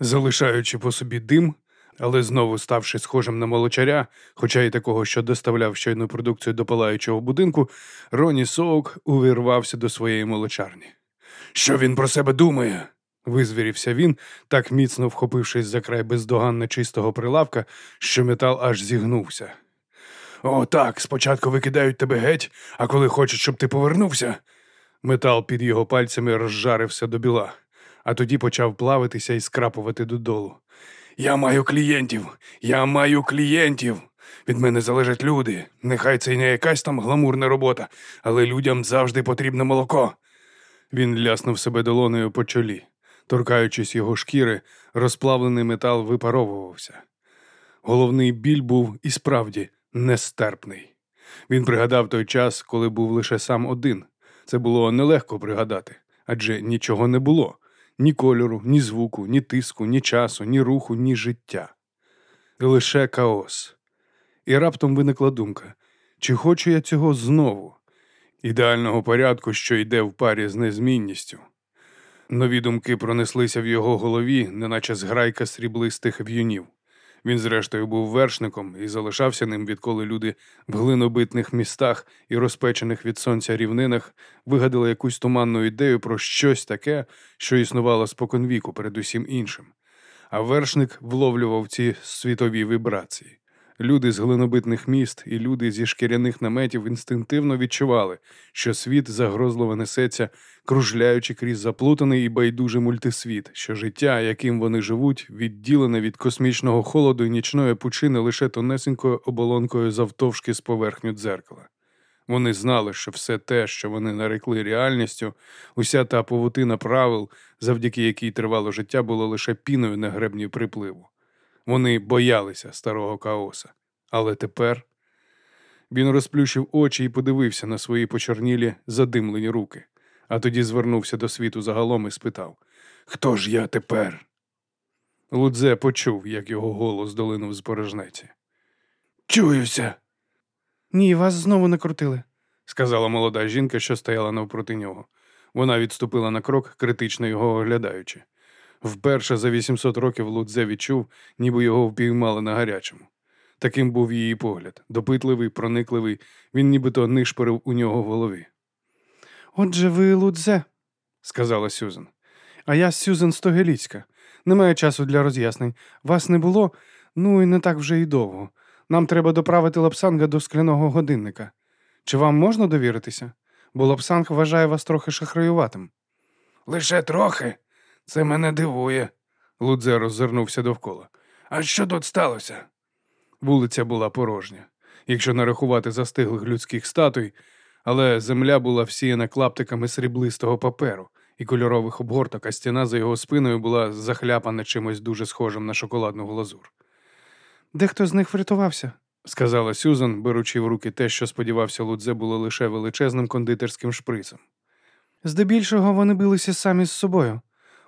Залишаючи по собі дим, але знову ставши схожим на молочаря, хоча й такого, що доставляв щойну продукцію до палаючого будинку, Роні Соук увірвався до своєї молочарні. Що він про себе думає? визвірівся він, так міцно вхопившись за край бездоганно чистого прилавка, що метал аж зігнувся. О, так, спочатку викидають тебе геть, а коли хочуть, щоб ти повернувся. Метал під його пальцями розжарився до біла, а тоді почав плавитися і скрапувати додолу. Я маю клієнтів, я маю клієнтів. Від мене залежать люди. Нехай це й не якась там гламурна робота, але людям завжди потрібне молоко. Він ляснув себе долонею по чолі. Торкаючись його шкіри, розплавлений метал випаровувався. Головний біль був і справді нестерпний. Він пригадав той час, коли був лише сам один. Це було нелегко пригадати, адже нічого не було ні кольору, ні звуку, ні тиску, ні часу, ні руху, ні життя. Лише хаос. І раптом виникла думка: чи хочу я цього знову? Ідеального порядку, що йде в парі з незмінністю. Нові думки пронеслися в його голові, неначе зграйка сріблистих в'юнів. Він, зрештою, був вершником і залишався ним, відколи люди в глинобитних містах і розпечених від сонця рівнинах вигадали якусь туманну ідею про щось таке, що існувало споконвіку перед усім іншим. А вершник вловлював ці світові вібрації. Люди з глинобитних міст і люди зі шкіряних наметів інстинктивно відчували, що світ загрозливо несеться, кружляючи крізь заплутаний і байдужий мультисвіт, що життя, яким вони живуть, відділене від космічного холоду і нічної пучини лише тонесенькою оболонкою завтовшки з поверхню дзеркала. Вони знали, що все те, що вони нарекли реальністю, уся та повутина правил, завдяки якій тривало життя, було лише піною на гребні припливу. Вони боялися старого хаоса. Але тепер він розплющив очі і подивився на свої почорнілі задимлені руки, а тоді звернувся до світу загалом і спитав Хто ж я тепер? Лудзе почув, як його голос долинув з порожнеці. Чуюся, Ні, вас знову не крутили. сказала молода жінка, що стояла навпроти нього. Вона відступила на крок, критично його оглядаючи. Вперше за 800 років Лудзе відчув, ніби його впіймали на гарячому. Таким був її погляд допитливий, проникливий, він нібито нишпорив у нього в голові. Отже, ви Лудзе, Сказала Сюзан. а я Сюзен Стогеліцька. Немає часу для роз'яснень. Вас не було, ну і не так вже й довго. Нам треба доправити лапсанга до скляного годинника. Чи вам можна довіритися? Бо лапсанг вважає вас трохи шахраюватим. Лише трохи. Це мене дивує. Лудзе роззирнувся довкола. А що тут сталося? Вулиця була порожня, якщо нарахувати застиглих людських статуй, але земля була всіяна клаптиками сріблистого паперу і кольорових обгорток, а стіна за його спиною була захляпана чимось дуже схожим на шоколадну глазур. Дехто з них врятувався. Сказала Сюзан, беручи в руки те, що сподівався Лудзе, було лише величезним кондитерським шприцем. Здебільшого вони билися самі з собою.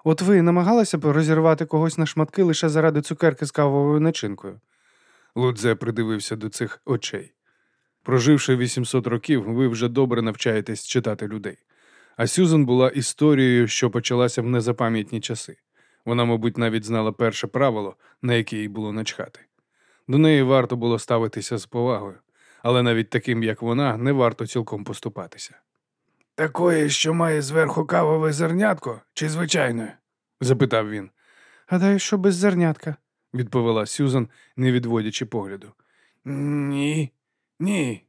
От ви намагалися б розірвати когось на шматки лише заради цукерки з кавовою начинкою. Лудзе придивився до цих очей. Проживши 800 років, ви вже добре навчаєтесь читати людей. А Сюзан була історією, що почалася в незапам'ятні часи. Вона, мабуть, навіть знала перше правило, на яке їй було начхати. До неї варто було ставитися з повагою, але навіть таким, як вона, не варто цілком поступатися. Такої, що має зверху кавове зернятко, чи звичайної? запитав він, Гадаю, що без зернятка. відповіла Сюзан, не відводячи погляду. Ні, ні,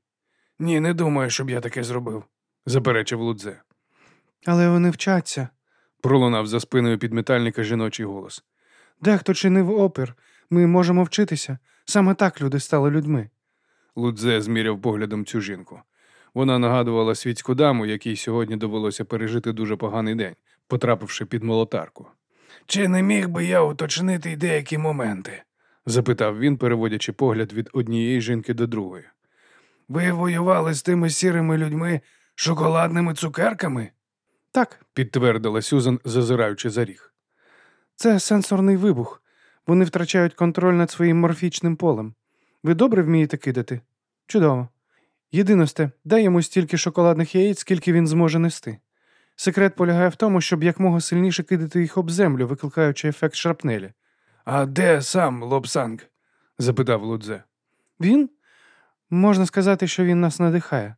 ні, не думаю, щоб я таке зробив, заперечив Лудзе. Але вони вчаться. Пролунав за спиною підметальника жіночий голос. Дехто чинив опір. Ми можемо вчитися. Саме так люди стали людьми. Лудзе зміряв поглядом цю жінку. Вона нагадувала світську даму, якій сьогодні довелося пережити дуже поганий день, потрапивши під молотарку. Чи не міг би я уточнити деякі моменти? запитав він, переводячи погляд від однієї жінки до другої. Ви воювали з тими сірими людьми шоколадними цукерками? Так, підтвердила Сюзан, зазираючи за ріг. це сенсорний вибух. Вони втрачають контроль над своїм морфічним полем. Ви добре вмієте кидати? Чудово. Єдиносте, дай йому стільки шоколадних яєць, скільки він зможе нести. Секрет полягає в тому, щоб якмога сильніше кидати їх об землю, викликаючи ефект шрапнелі. А де сам Лобсанг? запитав Лудзе. Він? Можна сказати, що він нас надихає.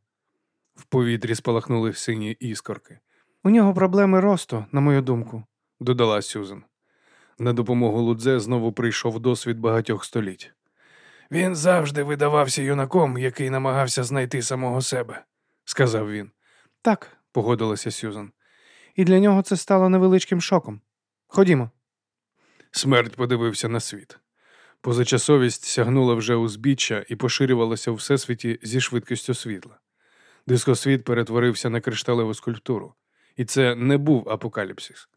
В повітрі спалахнули сині іскорки, У нього проблеми росту, на мою думку. додала Сюзан. На допомогу Лудзе знову прийшов досвід багатьох століть. Він завжди видавався юнаком, який намагався знайти самого себе, сказав він. Так, Погодилася Сюзан. і для нього це стало невеличким шоком. Ходімо. Смерть подивився на світ. Позачасовість сягнула вже узбіччя і поширювалася у всесвіті зі швидкістю світла. Дискосвіт перетворився на кришталеву скульптуру, і це не був апокаліпсис.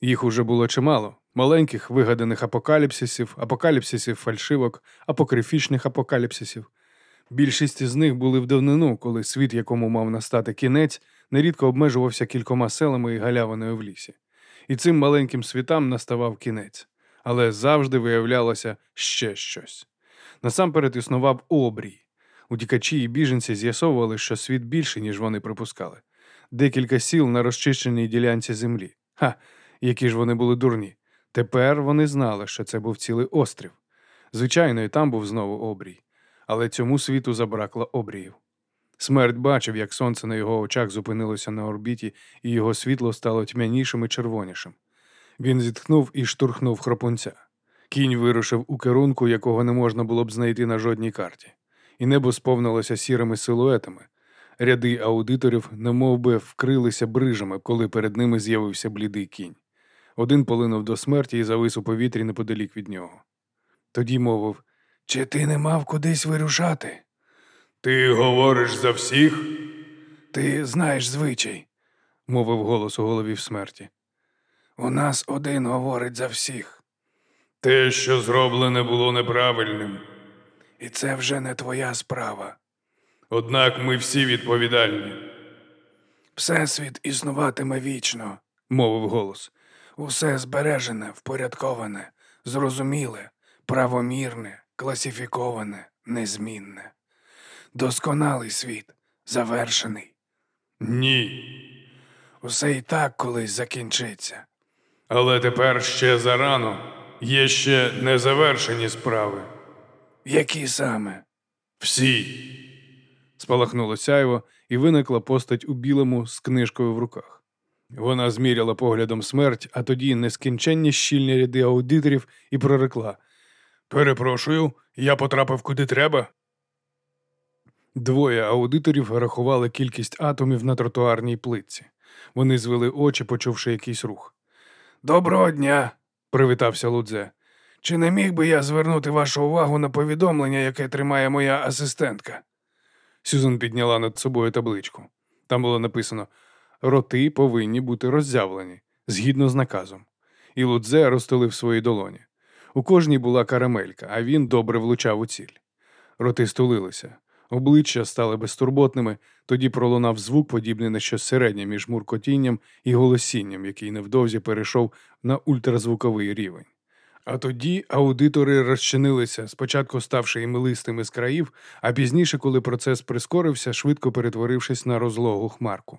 Їх уже було чимало маленьких вигаданих апокаліпсисів, апокаліпсисів фальшивок, апокрифічних апокаліпсисів. Більшість із них були в давнину, коли світ, якому мав настати кінець, нерідко обмежувався кількома селами і галявиною в лісі. І цим маленьким світам наставав кінець, але завжди виявлялося ще щось. Насамперед існував обрій. Утікачі і біженці з'ясовували, що світ більший, ніж вони припускали. Декілька сіл на розчищеній ділянці землі. Ха, які ж вони були дурні. Тепер вони знали, що це був цілий острів. Звичайно, і там був знову обрій, але цьому світу забракло обріїв. Смерть бачив, як сонце на його очах зупинилося на орбіті, і його світло стало тьмянішим і червонішим. Він зітхнув і штурхнув хропунця. Кінь вирушив у керунку, якого не можна було б знайти на жодній карті, і небо сповнилося сірими силуетами. Ряди аудиторів немов би вкрилися брижами, коли перед ними з'явився блідий кінь. Один полинув до смерті і завис у повітрі неподалік від нього. Тоді мовив Чи ти не мав кудись вирушати? Ти говориш за всіх? Ти знаєш звичай, мовив голос у голові в смерті. У нас один говорить за всіх. Те, що зроблене, було неправильним. І це вже не твоя справа. Однак ми всі відповідальні. Всесвіт існуватиме вічно, мовив голос. Усе збережене, впорядковане, зрозуміле, правомірне, класифіковане, незмінне. Досконалий світ, завершений. Ні. Усе і так колись закінчиться. Але тепер ще зарано. Є ще незавершені справи. Які саме? Всі. Спалахнуло сяйво, і виникла постать у білому з книжкою в руках. Вона зміряла поглядом смерть, а тоді нескінченні щільні ряди аудиторів і прорекла. Перепрошую, я потрапив куди треба. Двоє аудиторів рахували кількість атомів на тротуарній плитці. Вони звели очі, почувши якийсь рух. Доброго дня, привітався Лудзе. Чи не міг би я звернути вашу увагу на повідомлення, яке тримає моя асистентка? Сюзан підняла над собою табличку. Там було написано Роти повинні бути роззявлені згідно з наказом. І Лудзе розтулив свої долоні. У кожній була карамелька, а він добре влучав у ціль. Роти стулилися. Обличчя стали безтурботними, тоді пролунав звук, подібний на щось середнє між муркотінням і голосінням, який невдовзі перейшов на ультразвуковий рівень. А тоді аудитори розчинилися, спочатку ставши імелистими з країв, а пізніше, коли процес прискорився, швидко перетворившись на розлогу хмарку.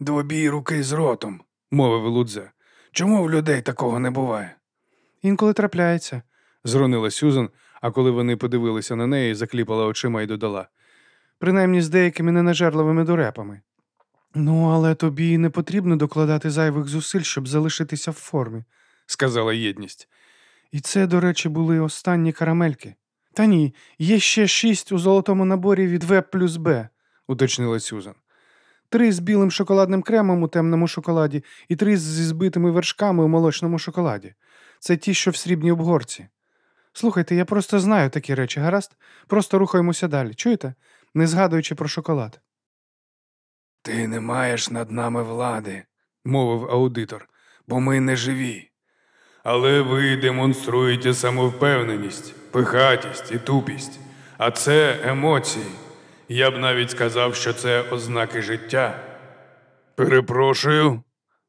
Двобій руки з ротом, мовив Лудзе. Чому в людей такого не буває? Інколи трапляється. зронила Сюзан, а коли вони подивилися на неї, закліпала очима і додала. Принаймні з деякими ненажерливими дурепами. Ну, але тобі не потрібно докладати зайвих зусиль, щоб залишитися в формі. сказала єдність. І це, до речі, були останні карамельки. Та ні, є ще шість у золотому наборі від В плюс Б, уточнила Сюзан. Три з білим шоколадним кремом у темному шоколаді і три зі збитими вершками у молочному шоколаді. Це ті, що в срібній обгорці. Слухайте, я просто знаю такі речі, гаразд? Просто рухаємося далі. Чуєте? Не згадуючи про шоколад. Ти не маєш над нами влади, мовив аудитор, бо ми не живі. Але ви демонструєте самовпевненість, пихатість і тупість, а це емоції. Я б навіть сказав, що це ознаки життя. Перепрошую,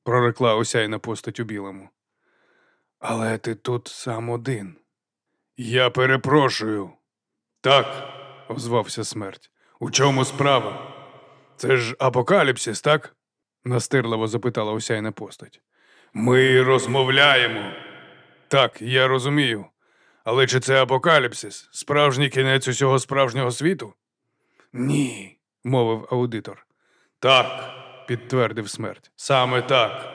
прорекла осяйна постать у білому. Але ти тут сам один. Я перепрошую. Так, озвався смерть. У чому справа? Це ж апокаліпсис, так? настирливо запитала осяйна постать. Ми розмовляємо. Так, я розумію. Але чи це апокаліпсис? Справжній кінець усього справжнього світу? Ні, мовив аудитор. Так, підтвердив смерть. Саме так.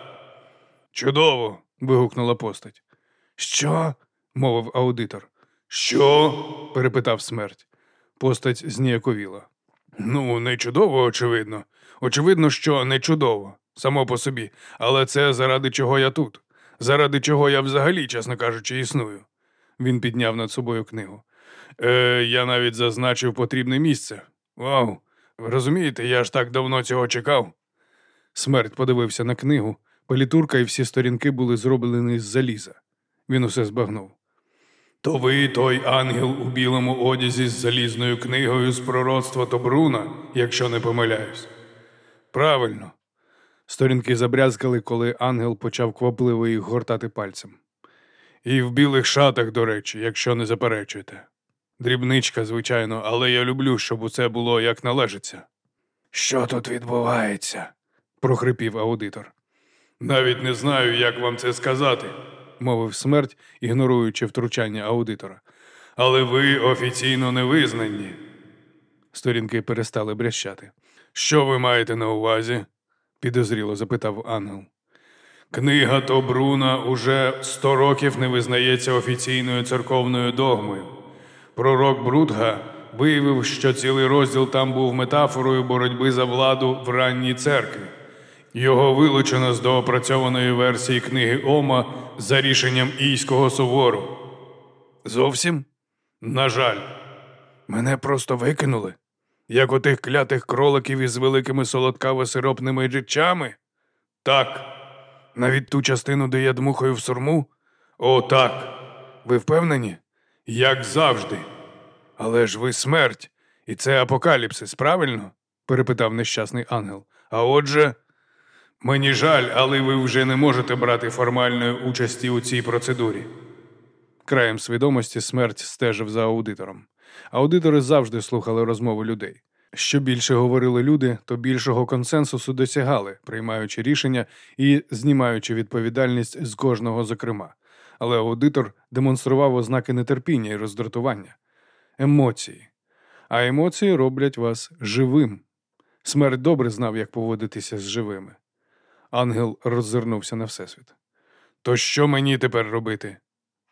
Чудово. вигукнула постать. Що? мовив аудитор. Що? перепитав смерть. Постать зніяковіла. Ну, не чудово, очевидно. Очевидно, що не чудово, само по собі. Але це заради чого я тут. Заради чого я взагалі, чесно кажучи, існую. Він підняв над собою книгу. Е, Я навіть зазначив потрібне місце. Вау! Розумієте, я ж так давно цього чекав. Смерть подивився на книгу. Палітурка і всі сторінки були зроблені з заліза. Він усе збагнув. То ви той ангел у білому одязі з залізною книгою з пророцтва Тобруна, якщо не помиляюсь. Правильно. Сторінки забрязкали, коли ангел почав квапливо їх гортати пальцем. І в білих шатах, до речі, якщо не заперечуєте. Дрібничка, звичайно, але я люблю, щоб усе було як належиться. Що тут відбувається? прохрипів аудитор. Навіть не знаю, як вам це сказати, мовив смерть, ігноруючи втручання аудитора. Але ви офіційно не визнані. Сторінки перестали брящати. Що ви маєте на увазі? підозріло запитав ангел. Книга Тобруна уже сто років не визнається офіційною церковною догмою. Пророк Брудга виявив, що цілий розділ там був метафорою боротьби за владу в ранній церкві. Його вилучено з доопрацьованої версії книги Ома за рішенням Ійського сувору. Зовсім? На жаль, мене просто викинули, як отих клятих кроликів із великими солодкаво-сиропними річами. Так, навіть ту частину, де я дмухаю в сурму? О, так. Ви впевнені? Як завжди. Але ж ви смерть, і це апокаліпсис, правильно? перепитав нещасний ангел. А отже, мені жаль, але ви вже не можете брати формальної участі у цій процедурі. Краєм свідомості смерть стежив за аудитором. Аудитори завжди слухали розмови людей. Що більше говорили люди, то більшого консенсусу досягали, приймаючи рішення і знімаючи відповідальність з кожного зокрема. Але аудитор демонстрував ознаки нетерпіння і роздратування, емоції. А емоції роблять вас живим. Смерть добре знав, як поводитися з живими. Ангел роззирнувся на всесвіт. То що мені тепер робити?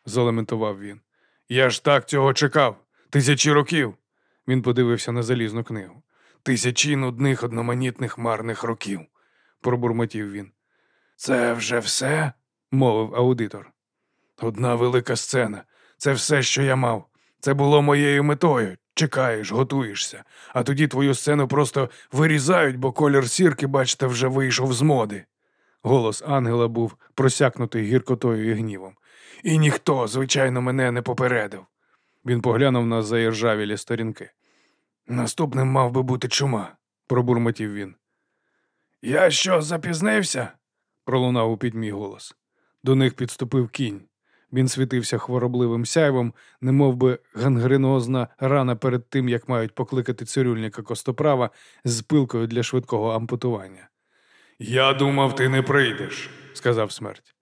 залементував він. Я ж так цього чекав. Тисячі років. Він подивився на залізну книгу. Тисячі нудних одноманітних марних років, пробурмотів він. Це вже все? мовив аудитор. Одна велика сцена. Це все, що я мав. Це було моєю метою. Чекаєш, готуєшся, а тоді твою сцену просто вирізають, бо колір сірки, бачите, вже вийшов з моди. Голос ангела був просякнутий гіркотою і гнівом. І ніхто, звичайно, мене не попередив. Він поглянув на заіржавілі сторінки. Наступним мав би бути чума, пробурмотів він. Я що, запізнився? пролунав у підмій голос. До них підступив кінь. Він світився хворобливим сяйвом, немов би гангренозна рана перед тим, як мають покликати цирюльника костоправа з пилкою для швидкого ампутування. Я думав, ти не прийдеш, сказав смерть.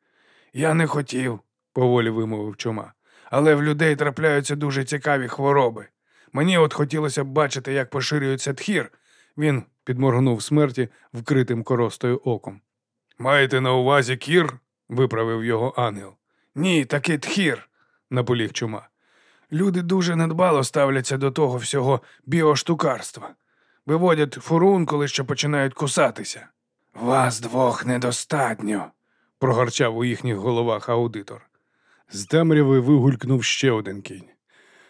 Я не хотів, поволі вимовив чума. Але в людей трапляються дуже цікаві хвороби. Мені от хотілося б бачити, як поширюється тхір. Він підморгнув смерті вкритим коростою оком. Маєте на увазі кір? виправив його ангел. Ні, таки тхір, наполіг чума. Люди дуже недбало ставляться до того всього біоштукарства. Виводять фурункули, що починають кусатися. Вас двох недостатньо, прогорчав у їхніх головах аудитор. З темряви вигулькнув ще один кінь.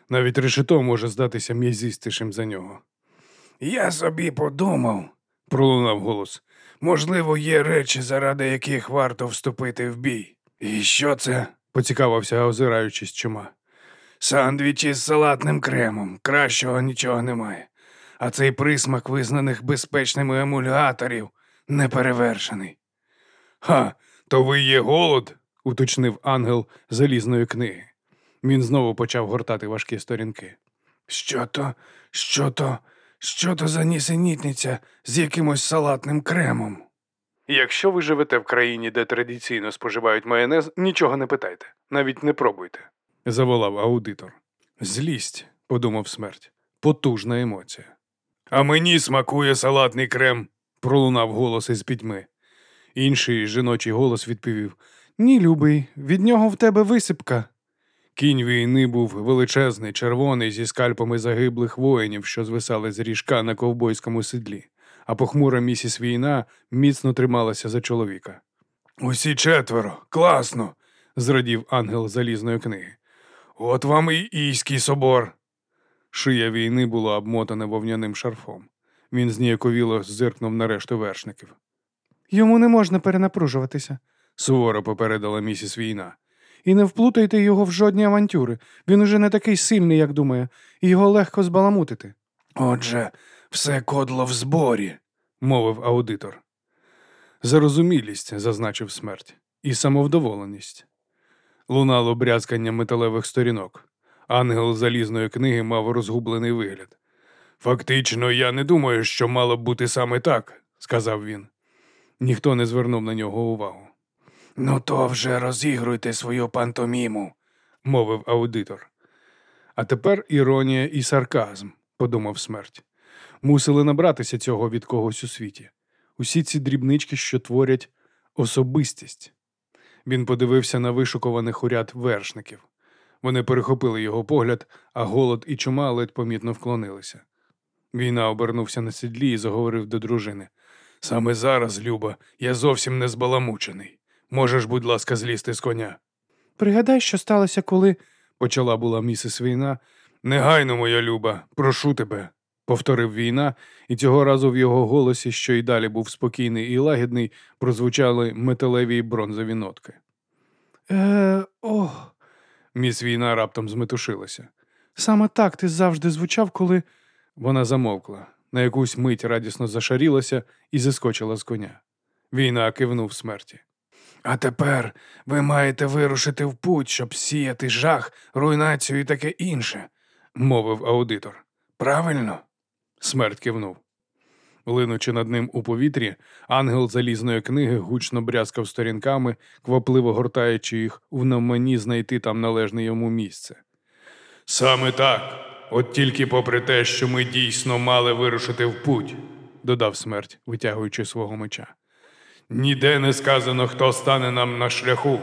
Навіть решето може здатися м'язістішим за нього. Я собі подумав, пролунав голос. Можливо, є речі, заради яких варто вступити в бій. І що це? Поцікавився, озираючись чума. Сандвічі з салатним кремом. Кращого нічого немає. А цей присмак визнаних безпечними емульгаторів неперевершений. Ха, то ви є голод? уточнив ангел залізної книги. Він знову почав гортати важкі сторінки. Що то, що то, що то за нісенітниця з якимось салатним кремом? Якщо ви живете в країні, де традиційно споживають майонез, нічого не питайте, навіть не пробуйте, заволав аудитор. Злість, подумав смерть, потужна емоція. А мені смакує салатний крем, пролунав голос із пітьми. Інший жіночий голос відповів: Ні, любий, від нього в тебе висипка. Кінь війни був величезний, червоний, зі скальпами загиблих воїнів, що звисали з ріжка на ковбойському седлі, а похмура місіс війна міцно трималася за чоловіка. Усі четверо, класно, зрадів ангел залізної книги. От вам і Ійський собор. Шия війни була обмотана вовняним шарфом. Він зніяковіло зиркнув на решту вершників. Йому не можна перенапружуватися. Суворо попередила місіс війна. І не вплутайте його в жодні авантюри. Він уже не такий сильний, як думає, і його легко збаламутити. Отже, все кодло в зборі, мовив аудитор. Зарозумілість, зазначив смерть, і самовдоволеність. Лунало брязкання металевих сторінок. Ангел залізної книги мав розгублений вигляд. Фактично, я не думаю, що мало б бути саме так, сказав він. Ніхто не звернув на нього увагу. Ну, то вже розігруйте свою пантоміму, мовив аудитор. А тепер іронія і сарказм, подумав смерть. Мусили набратися цього від когось у світі. Усі ці дрібнички, що творять особистість. Він подивився на вишукуваних уряд вершників. Вони перехопили його погляд, а голод і чума ледь помітно вклонилися. Війна обернувся на сідлі і заговорив до дружини. Саме зараз, Люба, я зовсім не збаламучений. Можеш, будь ласка, злізти з коня. Пригадай, що сталося, коли. почала була місіс війна. Негайно, моя люба, прошу тебе, повторив війна, і цього разу в його голосі, що й далі був спокійний і лагідний, прозвучали металеві й бронзові нотки. Е, ох, Міс війна раптом зметушилася. саме так ти завжди звучав, коли. Вона замовкла, на якусь мить радісно зашарілася і зіскочила з коня. Війна кивнув смерті. А тепер ви маєте вирушити в путь, щоб сіяти жах, руйнацію і таке інше, мовив аудитор. Правильно? Смерть кивнув. Линучи над ним у повітрі, ангел залізної книги гучно брязкав сторінками, квапливо гортаючи їх в навманні знайти там належне йому місце. Саме так. От тільки попри те, що ми дійсно мали вирушити в путь, додав смерть, витягуючи свого меча. Ніде не сказано, хто стане нам на шляху.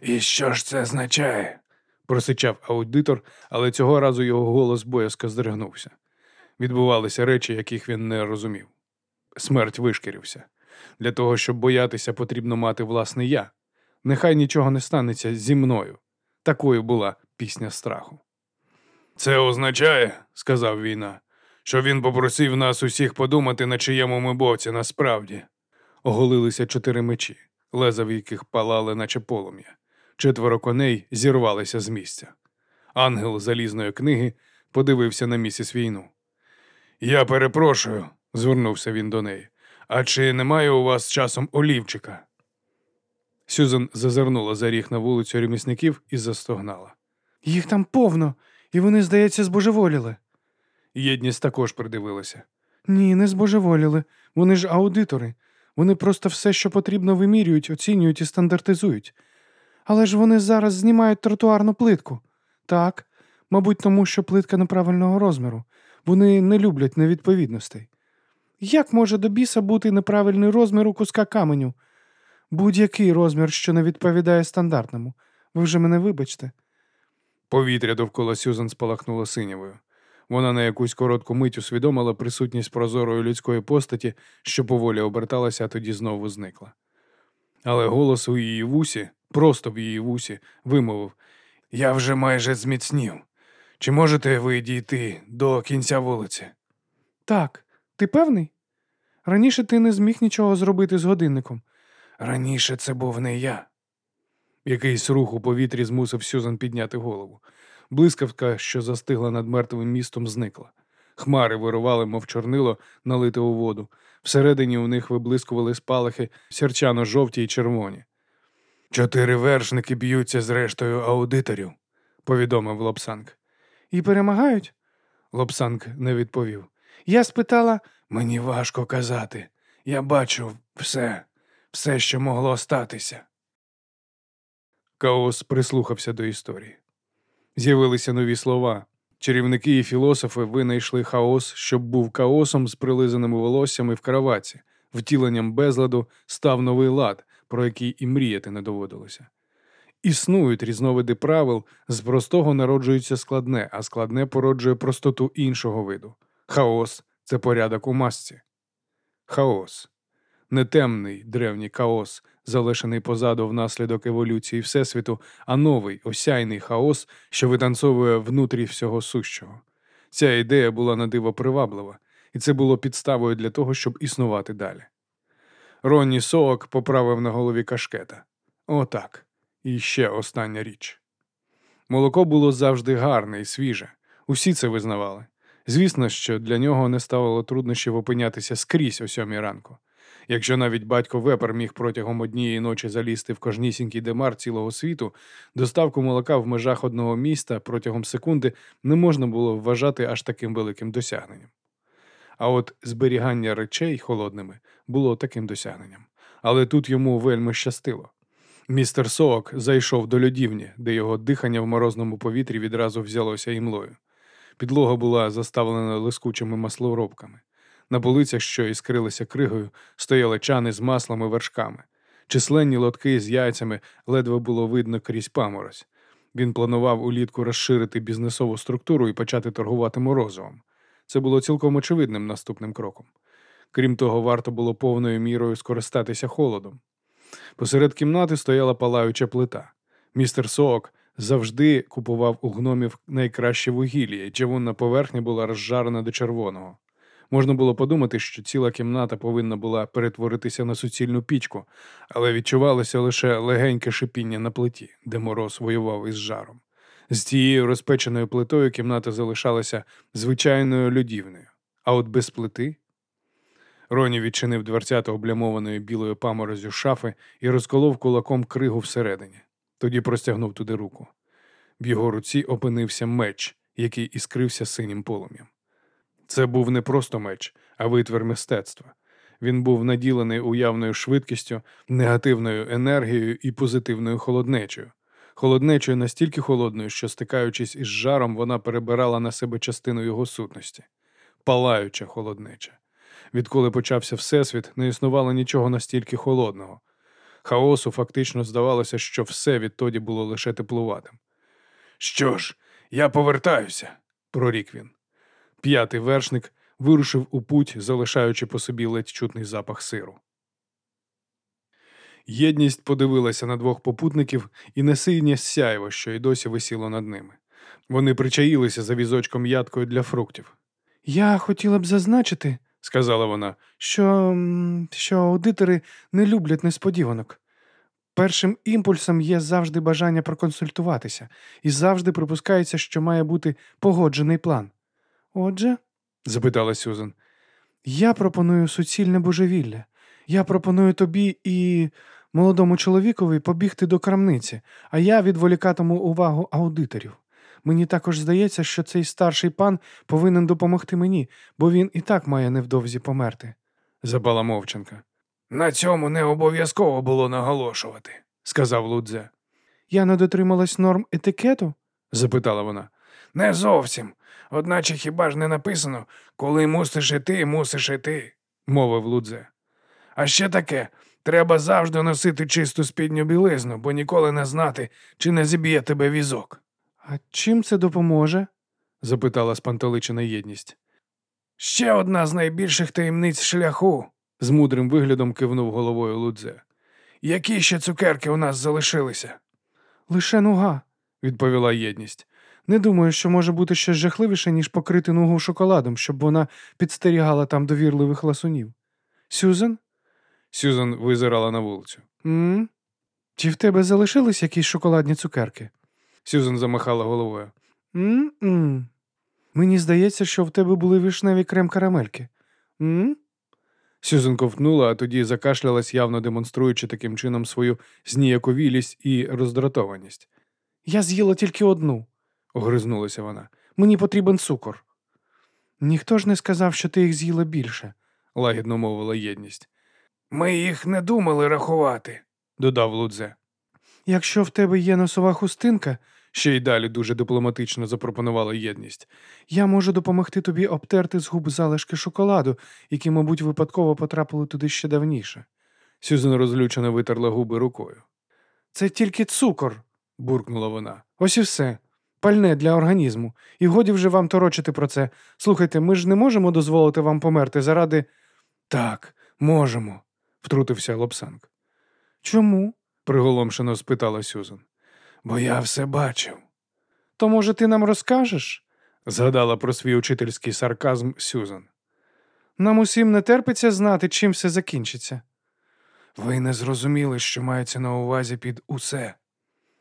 І що ж це означає? просичав аудитор, але цього разу його голос боязко здригнувся. Відбувалися речі, яких він не розумів. Смерть вишкірився. Для того, щоб боятися, потрібно мати власне я. Нехай нічого не станеться зі мною. Такою була пісня страху. Це означає, сказав війна, що він попросив нас усіх подумати, на чиєму ми боці насправді. Оголилися чотири мечі, леза в яких палали, наче полум'я. Четверо коней зірвалися з місця. Ангел залізної книги подивився на місіс війну. Я перепрошую, звернувся він до неї. А чи немає у вас часом олівчика? Сюзан зазирнула за ріг на вулицю ремісників і застогнала. Їх там повно, і вони, здається, збожеволіли. Єдність також придивилася. Ні, не збожеволіли. Вони ж аудитори. Вони просто все, що потрібно, вимірюють, оцінюють і стандартизують. Але ж вони зараз знімають тротуарну плитку. Так, мабуть, тому що плитка неправильного розміру. Вони не люблять невідповідностей. Як може до біса бути неправильний розмір у куска каменю? Будь-який розмір, що не відповідає стандартному. Ви вже мене вибачте. Повітря довкола Сюзан спалахнуло синявою. Вона на якусь коротку мить усвідомила присутність прозорої людської постаті, що поволі оберталася, а тоді знову зникла. Але голос у її вусі, просто в її вусі, вимовив Я вже майже зміцнів. Чи можете ви дійти до кінця вулиці? Так, ти певний? Раніше ти не зміг нічого зробити з годинником. Раніше це був не я. Якийсь рух у повітрі змусив Сюзан підняти голову. Блискавка, що застигла над мертвим містом, зникла. Хмари вирували, мов чорнило, налите у воду. Всередині у них виблискували спалахи сірчано жовті й червоні. Чотири вершники б'ються з рештою аудиторів, повідомив Лобсанг. І перемагають? Лобсанг не відповів. Я спитала, Мені важко казати. Я бачу все, все, що могло статися. Каос прислухався до історії. З'явилися нові слова. Чарівники і філософи винайшли хаос, щоб був хаосом з прилизаними волоссями в кроваці. Втіленням безладу став новий лад, про який і мріяти не доводилося. Існують різновиди правил, з простого народжується складне, а складне породжує простоту іншого виду. Хаос це порядок у масці. Хаос. Не темний древній хаос, залишений позаду внаслідок еволюції Всесвіту, а новий осяйний хаос, що витанцовує внутрі всього сущого. Ця ідея була на диво приваблива, і це було підставою для того, щоб існувати далі. Ронні Соок поправив на голові кашкета. Отак. І ще остання річ. Молоко було завжди гарне і свіже. Усі це визнавали. Звісно, що для нього не ставило труднощів опинятися скрізь о сьомій ранку. Якщо навіть батько Вепер міг протягом однієї ночі залізти в кожнісінький демар цілого світу, доставку молока в межах одного міста протягом секунди не можна було вважати аж таким великим досягненням. А от зберігання речей холодними було таким досягненням. Але тут йому вельми щастило. Містер Соок зайшов до льодівні, де його дихання в морозному повітрі відразу взялося імлою. Підлога була заставлена лискучими маслоробками. На полицях, що іскрилися кригою, стояли чани з маслом вершками. Численні лотки з яйцями ледве було видно крізь паморозь. Він планував улітку розширити бізнесову структуру і почати торгувати морозивом. Це було цілком очевидним наступним кроком. Крім того, варто було повною мірою скористатися холодом. Посеред кімнати стояла палаюча плита. Містер Соок завжди купував у гномів найкраще вугілля, і човунна поверхня була розжарена до червоного. Можна було подумати, що ціла кімната повинна була перетворитися на суцільну пічку, але відчувалося лише легеньке шипіння на плиті, де мороз воював із жаром. З цією розпеченою плитою кімната залишалася звичайною людівною, а от без плити. Роні відчинив дверцята облямованої білою паморозю шафи і розколов кулаком кригу всередині. Тоді простягнув туди руку. В його руці опинився меч, який іскрився синім полум'ям. Це був не просто меч, а витвір мистецтва. Він був наділений уявною швидкістю, негативною енергією і позитивною холоднечею. Холоднечою настільки холодною, що, стикаючись із жаром, вона перебирала на себе частину його сутності. Палаюча холоднеча. Відколи почався Всесвіт, не існувало нічого настільки холодного. Хаосу фактично здавалося, що все відтоді було лише теплуватим. Що ж, я повертаюся, прорік він. П'ятий вершник вирушив у путь, залишаючи по собі ледь чутний запах сиру. Єдність подивилася на двох попутників і на синє сяйво, що й досі висіло над ними. Вони причаїлися за візочком ядкою для фруктів. Я хотіла б зазначити, сказала вона, що, що аудитори не люблять несподіванок. Першим імпульсом є завжди бажання проконсультуватися, і завжди припускається, що має бути погоджений план. Отже, запитала Сюзан. я пропоную суцільне божевілля. Я пропоную тобі і молодому чоловікові побігти до крамниці, а я відволікатиму увагу аудиторів. Мені також здається, що цей старший пан повинен допомогти мені, бо він і так має невдовзі померти. запала мовчанка. На цьому не обов'язково було наголошувати, сказав Лудзе. Я не дотрималась норм етикету? запитала вона. Не зовсім. Одначе хіба ж не написано, коли мусиш іти, мусиш іти, мовив Лудзе. А ще таке, треба завжди носити чисту спідню білизну, бо ніколи не знати, чи не зіб'є тебе візок. А чим це допоможе? запитала спантеличена єдність. Ще одна з найбільших таємниць шляху, з мудрим виглядом кивнув головою Лудзе. Які ще цукерки у нас залишилися? Лише нуга, відповіла єдність. Не думаю, що може бути щось жахливіше, ніж покрити ногу шоколадом, щоб вона підстерігала там довірливих ласунів. Сюзан? Сюзан визирала на вулицю. М? Чи в тебе залишились якісь шоколадні цукерки? Сюзан замахала головою. М-м. Мені здається, що в тебе були вишневі крем карамельки. М? Сюзан ковтнула, а тоді закашлялась, явно демонструючи таким чином свою зніяковілість і роздратованість. Я з'їла тільки одну, огризнулася вона. Мені потрібен цукор. Ніхто ж не сказав, що ти їх з'їла більше, лагідно мовила єдність. Ми їх не думали рахувати. додав Лудзе. Якщо в тебе є носова хустинка, Ще й далі дуже дипломатично запропонувала єдність. я можу допомогти тобі обтерти з губ залишки шоколаду, які, мабуть, випадково потрапили туди ще давніше. Сюзан розлючено витерла губи рукою. Це тільки цукор. Буркнула вона. Ось і все. Пальне для організму. І годі вже вам торочити про це. Слухайте, ми ж не можемо дозволити вам померти заради. Так, можемо, втрутився Лобсанг. Чому? приголомшено спитала Сюзан. Бо я все бачив. То, може, ти нам розкажеш? Згадала про свій учительський сарказм Сюзан. Нам усім не терпиться знати, чим все закінчиться. Ви не зрозуміли, що мається на увазі під усе.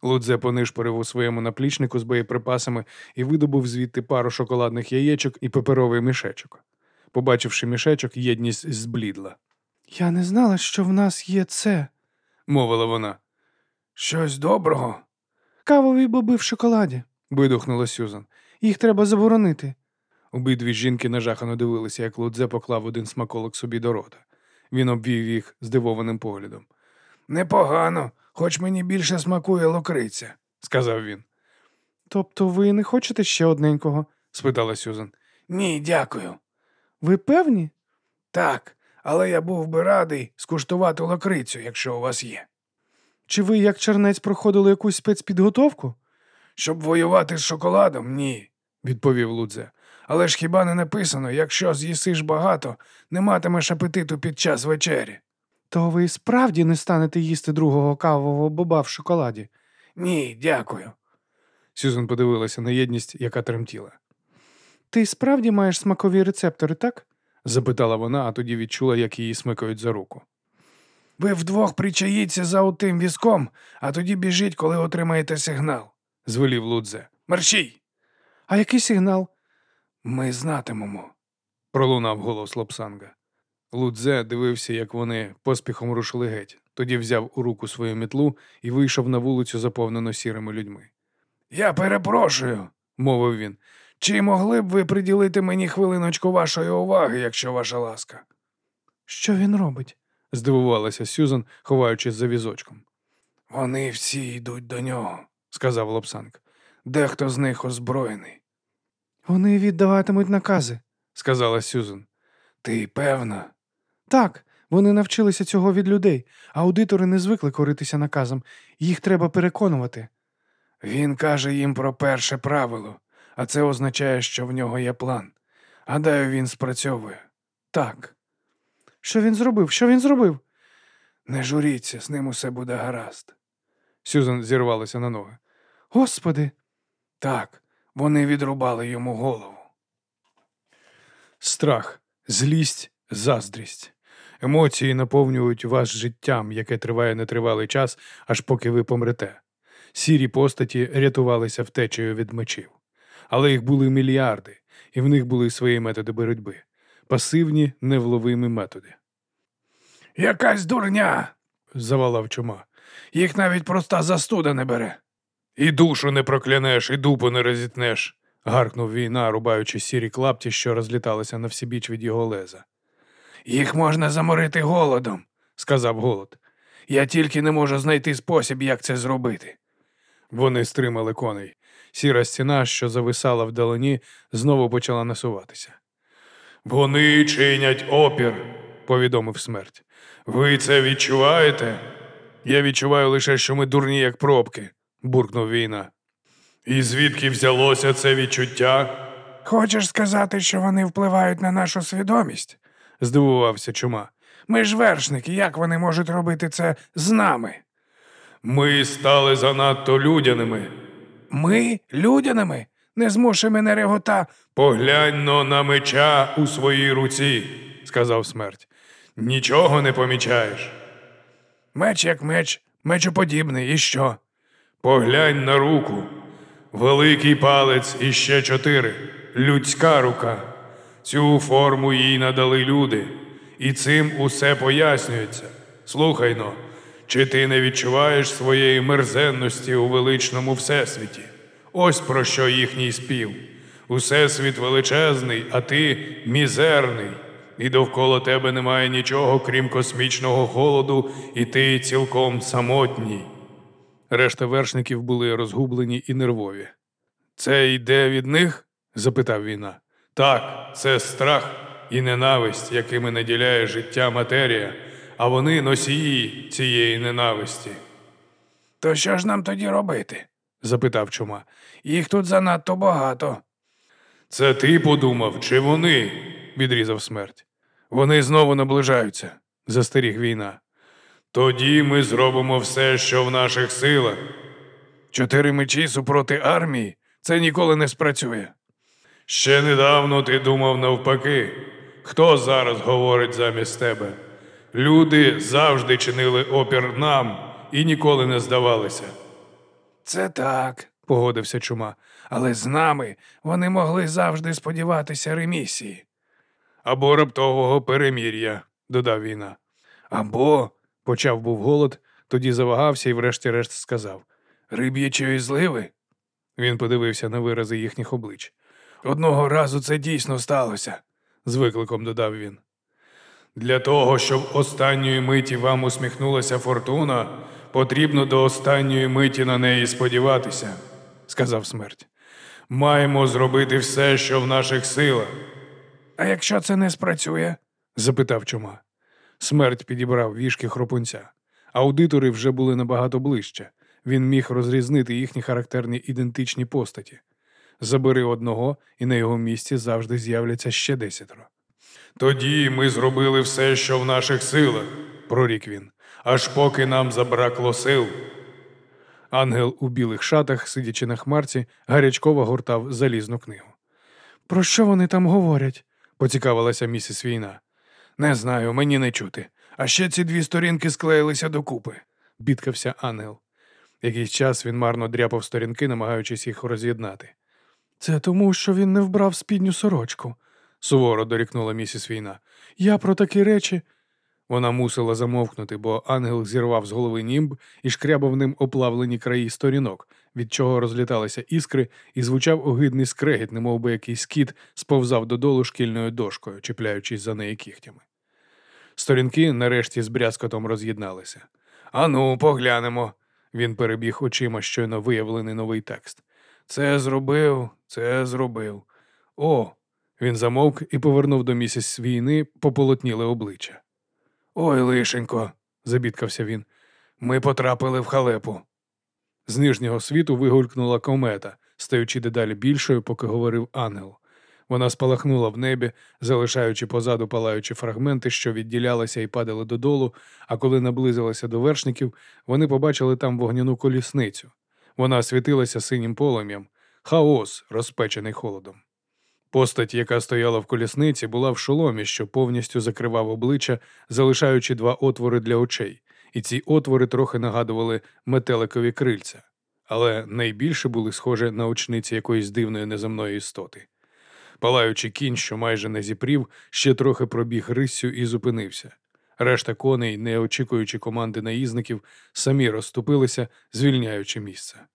Лудзе понишпорив у своєму наплічнику з боєприпасами і видобув звідти пару шоколадних яєчок і паперовий мішечок. Побачивши мішечок, єдність зблідла, Я не знала, що в нас є це. мовила вона. Щось доброго. Кавові боби в шоколаді. Видухнула Сюзан. Їх треба заборонити. Обидві жінки нажахано дивилися, як Лудзе поклав один смаколик собі до рота. Він обвів їх здивованим поглядом. Непогано, хоч мені більше смакує локриця. Сказав він. Тобто ви не хочете ще одненького? Спитала Сюзан. Ні, дякую. Ви певні? Так, але я був би радий скуштувати локрицю, якщо у вас є. Чи ви, як чернець, проходили якусь спецпідготовку? Щоб воювати з шоколадом, ні. Відповів Лудзе. Але ж хіба не написано, якщо з'їсиш багато, не матимеш апетиту під час вечері. То ви справді не станете їсти другого кавового боба в шоколаді. Ні, дякую. Сюзан подивилася на єдність, яка тремтіла. Ти справді маєш смакові рецептори, так? Запитала вона, а тоді відчула, як її смикають за руку. Ви вдвох причаїться за отим візком, а тоді біжіть, коли отримаєте сигнал. Звелів Лудзе. Мерщій! А який сигнал? Ми знатимемо. Пролунав голос Лапсанга. Лудзе дивився, як вони поспіхом рушили геть. Тоді взяв у руку свою мітлу і вийшов на вулицю, заповнену сірими людьми. Я перепрошую, Мовив він. чи могли б ви приділити мені хвилиночку вашої уваги, якщо ваша ласка? Що він робить? Здивувалася Сюзан, ховаючись за візочком. Вони всі йдуть до нього. Сказав Лапсанг. Дехто з них озброєний. Вони віддаватимуть накази. Сказала Сюзан. Ти певна? Так, вони навчилися цього від людей. Аудитори не звикли коритися наказом. Їх треба переконувати. Він каже їм про перше правило, а це означає, що в нього є план. Гадаю, він спрацьовує. Так, Що він зробив? Що він зробив? не журіться, з ним усе буде гаразд. Сюзан зірвалася на ноги. Господи, Так, вони відрубали йому голову. Страх, злість, заздрість. Емоції наповнюють вас життям, яке триває нетривалий час, аж поки ви помрете. Сірі постаті рятувалися втечею від мечів. Але їх були мільярди, і в них були свої методи боротьби. Пасивні, невловимі методи. Якась дурня! Завалав чума. Їх навіть проста застуда не бере. І душу не проклянеш, і дупу не розітнеш. гаркнув війна, рубаючи сірі клапті, що розліталися на всібіч від його леза. Їх можна заморити голодом, Сказав голод. Я тільки не можу знайти спосіб, як це зробити. Вони стримали коней. Сіра стіна, що зависала вдалині, знову почала насуватися. Вони чинять опір, повідомив смерть. Ви це відчуваєте? Я відчуваю лише, що ми дурні, як пробки, буркнув війна. І звідки взялося це відчуття? Хочеш сказати, що вони впливають на нашу свідомість? здивувався чума. Ми ж вершники, як вони можуть робити це з нами? Ми стали занадто людяними. Ми людяними? Не змушуй мене регота. Поглянь но на меча у своїй руці, сказав смерть. Нічого не помічаєш. Меч як меч, мечоподібний, і що? Поглянь на руку. Великий палець і ще чотири. Людська рука. Цю форму їй надали люди. І цим усе пояснюється. Слухай но, чи ти не відчуваєш своєї мерзенності у величному всесвіті? Ось про що їхній спів. Усесвіт величезний, а ти мізерний. і довкола тебе немає нічого, крім космічного холоду, і ти цілком самотній. Решта вершників були розгублені і нервові. Це йде від них? запитав війна. Так, це страх і ненависть, якими наділяє життя матерія, а вони носії цієї ненависті. То що ж нам тоді робити? Запитав чума. Їх тут занадто багато. Це ти подумав, чи вони? відрізав смерть. Вони знову наближаються, застеріг війна. Тоді ми зробимо все, що в наших силах. Чотири мечі супроти армії це ніколи не спрацює. Ще недавно ти думав навпаки. Хто зараз говорить замість тебе? Люди завжди чинили опір нам і ніколи не здавалися. Це так, погодився чума, але з нами вони могли завжди сподіватися ремісії. Або раптового перемір'я, додав війна. Або Почав був голод, тоді завагався і врешті-решт сказав. риб'ячої зливи. Він подивився на вирази їхніх облич. Одного разу це дійсно сталося. З викликом додав він. Для того, щоб останньої миті вам усміхнулася фортуна, потрібно до останньої миті на неї сподіватися, сказав смерть. Маємо зробити все, що в наших силах, А якщо це не спрацює? запитав чума. Смерть підібрав вішки хропунця. Аудитори вже були набагато ближче. Він міг розрізнити їхні характерні ідентичні постаті. Забери одного, і на його місці завжди з'являться ще десятеро. Тоді ми зробили все, що в наших силах, прорік він, аж поки нам забракло сил. Ангел у білих шатах, сидячи на хмарці, гарячково гортав залізну книгу. Про що вони там говорять? Поцікавилася місіс Війна. Не знаю, мені не чути. А ще ці дві сторінки склеїлися докупи. бідкався ангел. Якийсь час він марно дряпав сторінки, намагаючись їх роз'єднати. Це тому, що він не вбрав спідню сорочку. Суворо дорікнула місіс Війна. Я про такі речі. Вона мусила замовкнути, бо ангел зірвав з голови німб і шкрябав ним оплавлені краї сторінок, від чого розліталися іскри, і звучав огидний скрегіт, немов би якийсь кіт сповзав додолу шкільною дошкою, чіпляючись за неї кігтями. Сторінки нарешті з брязкотом роз'єдналися. Ану, поглянемо. Він перебіг очима щойно виявлений новий текст. Це зробив, це зробив. О. Він замовк і повернув до місіс війни пополотніле обличчя. Ой, лишенько, забідкався він. ми потрапили в халепу. З нижнього світу вигулькнула комета, стаючи дедалі більшою, поки говорив ангел. Вона спалахнула в небі, залишаючи позаду палаючі фрагменти, що відділялися і падали додолу, а коли наблизилася до вершників, вони побачили там вогняну колісницю. Вона світилася синім полум'ям, хаос, розпечений холодом. Постать, яка стояла в колісниці, була в шоломі, що повністю закривав обличчя, залишаючи два отвори для очей, і ці отвори трохи нагадували метеликові крильця, але найбільше були схожі на очниці якоїсь дивної неземної істоти. Палаючий кінь, що майже не зіпрів, ще трохи пробіг риссю і зупинився. Решта коней, не очікуючи команди наїзників, самі розступилися, звільняючи місце.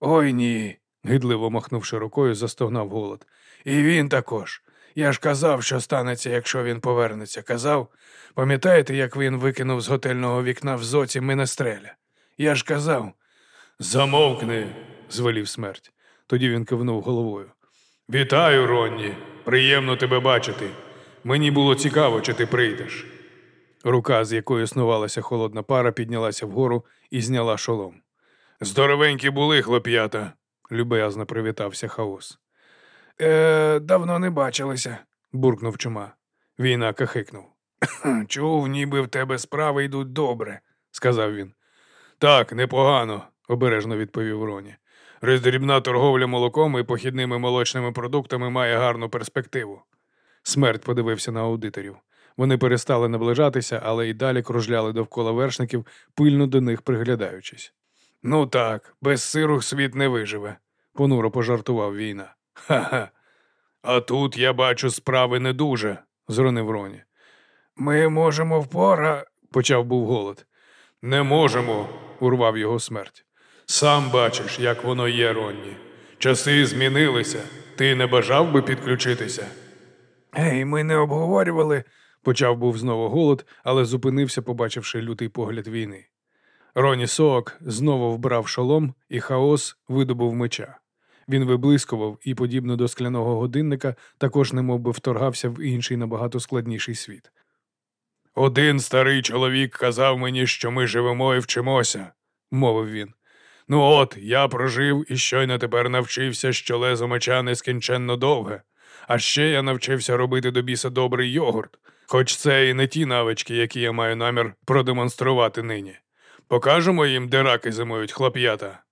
Ой ні. Гидливо махнувши рукою, застогнав голод. І він також. Я ж казав, що станеться, якщо він повернеться. Казав. Пам'ятаєте, як він викинув з готельного вікна в зоці Менестреля? Я ж казав. Замовкни, звелів смерть. Тоді він кивнув головою. Вітаю, Ронні. Приємно тебе бачити. Мені було цікаво, чи ти прийдеш. Рука, з якої снувалася холодна пара, піднялася вгору і зняла шолом. Здоровенькі були, хлоп'ята, люб'язно привітався хаос. Е, давно не бачилися. буркнув чума. Війна кахикнув. Чув, ніби в тебе справи йдуть добре. сказав він. Так, непогано, обережно відповів Роні. Роздрібна торговля молоком і похідними молочними продуктами має гарну перспективу. Смерть подивився на аудиторів. Вони перестали наближатися, але й далі кружляли довкола вершників, пильно до них приглядаючись. Ну так, без сиру світ не виживе. Понуро пожартував війна. Ха-ха. А тут я бачу справи не дуже, зронив Роні. Ми можемо впора. Почав був голод. Не можемо, урвав його смерть. Сам бачиш, як воно є, Ронні. Часи змінилися. Ти не бажав би підключитися? Ей, ми не обговорювали. Почав був знову голод, але зупинився, побачивши лютий погляд війни. Роні Соок знову вбрав шолом, і хаос видобув меча. Він виблискував і, подібно до скляного годинника, також немов би вторгався в інший набагато складніший світ. Один старий чоловік казав мені, що ми живемо і вчимося, мовив він. Ну от, я прожив і щойно тепер навчився, що лезо меча нескінченно довге. А ще я навчився робити до біса добрий йогурт, хоч це і не ті навички, які я маю намір продемонструвати нині. Покажемо їм, де раки зимують хлоп'ята.